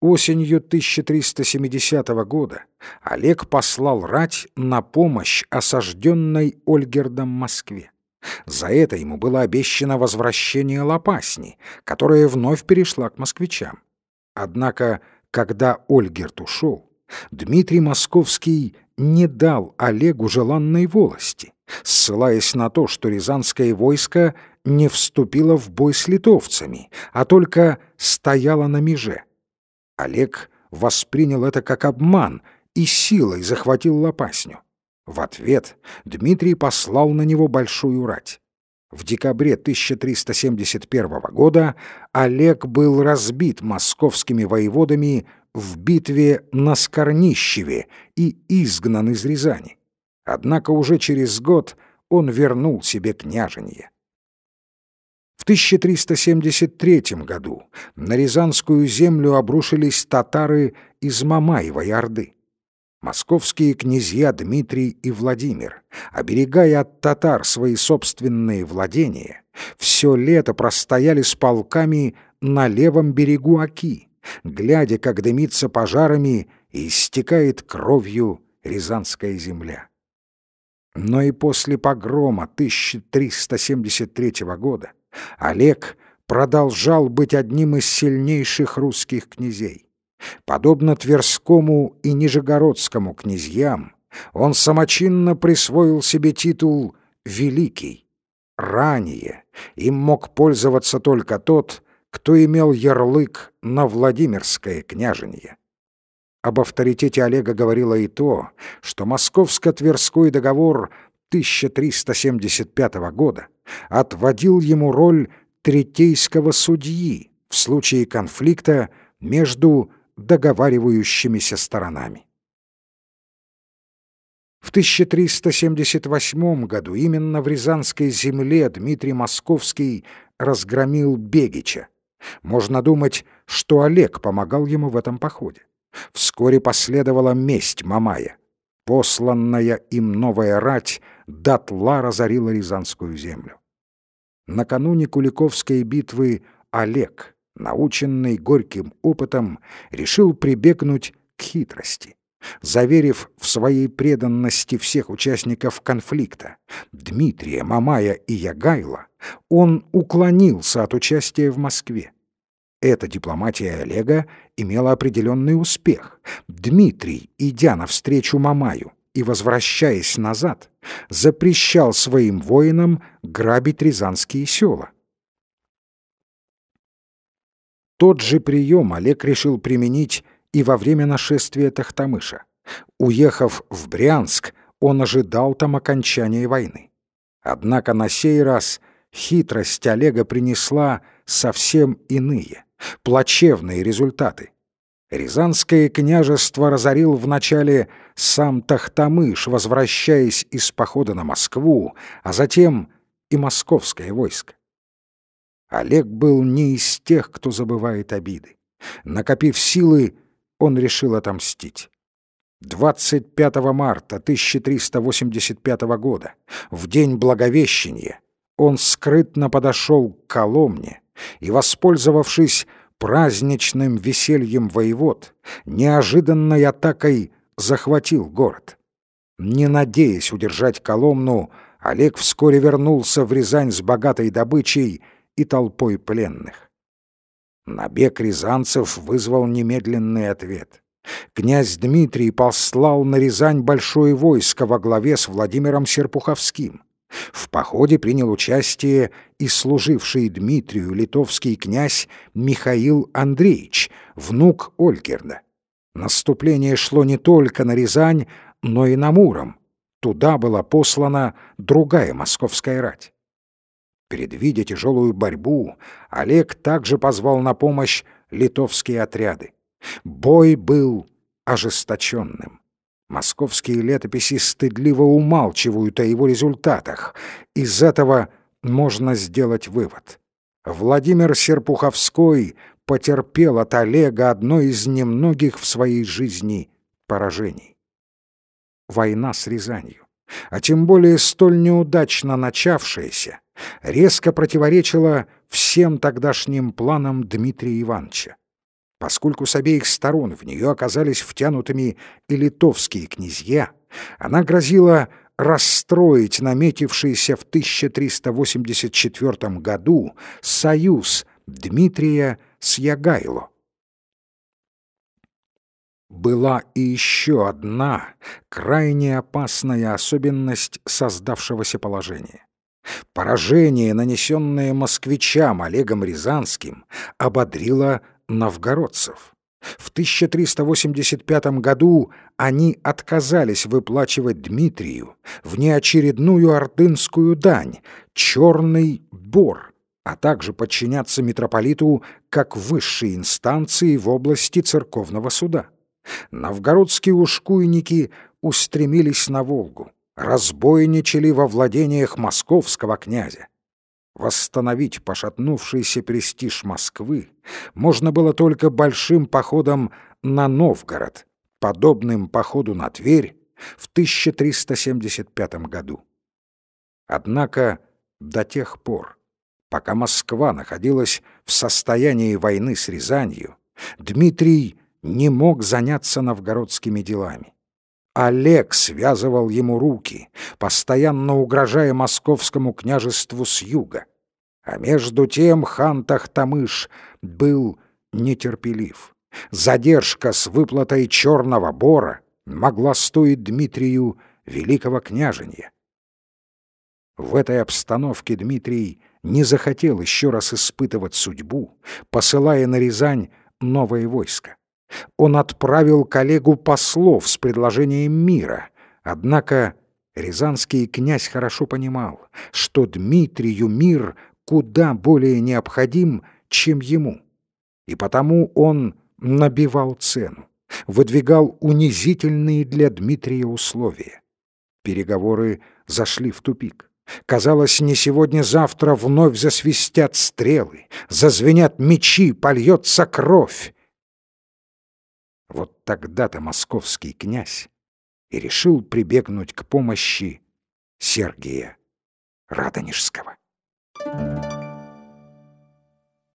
Осенью 1370 года Олег послал рать на помощь осажденной Ольгердом Москве. За это ему было обещано возвращение Лопасни, которая вновь перешла к москвичам. Однако, когда Ольгерт ушел, Дмитрий Московский не дал Олегу желанной волости, ссылаясь на то, что рязанское войско не вступило в бой с литовцами, а только стояло на меже. Олег воспринял это как обман и силой захватил Лопасню. В ответ Дмитрий послал на него большую рать. В декабре 1371 года Олег был разбит московскими воеводами в битве на Скорнищеве и изгнан из Рязани. Однако уже через год он вернул себе княженье. В 1373 году на Рязанскую землю обрушились татары из Мамаевой Орды. Московские князья Дмитрий и Владимир, оберегая от татар свои собственные владения, все лето простояли с полками на левом берегу Оки, глядя, как дымится пожарами и истекает кровью Рязанская земля. Но и после погрома 1373 года Олег продолжал быть одним из сильнейших русских князей. Подобно Тверскому и Нижегородскому князьям, он самочинно присвоил себе титул «Великий». Ранее им мог пользоваться только тот, кто имел ярлык на Владимирское княженье. Об авторитете Олега говорило и то, что Московско-Тверской договор 1375 года отводил ему роль третейского судьи в случае конфликта между договаривающимися сторонами. В 1378 году именно в Рязанской земле Дмитрий Московский разгромил Бегича. Можно думать, что Олег помогал ему в этом походе. Вскоре последовала месть Мамая. Посланная им новая рать дотла разорила Рязанскую землю. Накануне Куликовской битвы Олег, наученный горьким опытом, решил прибегнуть к хитрости. Заверив в своей преданности всех участников конфликта Дмитрия, Мамая и Ягайла, он уклонился от участия в Москве. Эта дипломатия Олега имела определенный успех. Дмитрий, идя навстречу Мамаю и возвращаясь назад, запрещал своим воинам грабить рязанские села. Тот же прием Олег решил применить и во время нашествия Тахтамыша. Уехав в Брянск, он ожидал там окончания войны. Однако на сей раз хитрость Олега принесла совсем иные плачевные результаты. Рязанское княжество разорил вначале сам Тахтамыш, возвращаясь из похода на Москву, а затем и московское войско. Олег был не из тех, кто забывает обиды. Накопив силы, он решил отомстить. 25 марта 1385 года, в день Благовещения, он скрытно подошел к Коломне, и, воспользовавшись праздничным весельем воевод, неожиданной атакой захватил город. Не надеясь удержать Коломну, Олег вскоре вернулся в Рязань с богатой добычей и толпой пленных. Набег рязанцев вызвал немедленный ответ. Князь Дмитрий послал на Рязань большое войско во главе с Владимиром Серпуховским. В походе принял участие и служивший Дмитрию литовский князь Михаил Андреевич, внук Ольгерда. Наступление шло не только на Рязань, но и на Муром. Туда была послана другая московская рать. Предвидя тяжелую борьбу, Олег также позвал на помощь литовские отряды. Бой был ожесточенным. Московские летописи стыдливо умалчивают о его результатах. Из этого можно сделать вывод. Владимир Серпуховской потерпел от Олега одно из немногих в своей жизни поражений. Война с Рязанью, а тем более столь неудачно начавшаяся, резко противоречила всем тогдашним планам Дмитрия Ивановича. Поскольку с обеих сторон в нее оказались втянутыми и литовские князья, она грозила расстроить наметившийся в 1384 году союз Дмитрия с Ягайло. Была и еще одна крайне опасная особенность создавшегося положения. Поражение, нанесенное москвичам Олегом Рязанским, ободрило новгородцев. В 1385 году они отказались выплачивать Дмитрию внеочередную ордынскую дань, черный бор, а также подчиняться митрополиту как высшей инстанции в области церковного суда. Новгородские ушкуйники устремились на Волгу, разбойничали во владениях московского князя. Восстановить пошатнувшийся престиж Москвы можно было только большим походом на Новгород, подобным походу на Тверь в 1375 году. Однако до тех пор, пока Москва находилась в состоянии войны с Рязанью, Дмитрий не мог заняться новгородскими делами. Олег связывал ему руки, постоянно угрожая московскому княжеству с юга. А между тем хан Тахтамыш был нетерпелив. Задержка с выплатой черного бора могла стоить Дмитрию великого княженья. В этой обстановке Дмитрий не захотел еще раз испытывать судьбу, посылая на Рязань новое войско. Он отправил коллегу послов с предложением мира, однако рязанский князь хорошо понимал, что Дмитрию мир куда более необходим, чем ему, и потому он набивал цену, выдвигал унизительные для Дмитрия условия. Переговоры зашли в тупик. Казалось, не сегодня-завтра вновь засвистят стрелы, зазвенят мечи, польется кровь. Вот тогда-то московский князь и решил прибегнуть к помощи Сергия Радонежского. Thank you.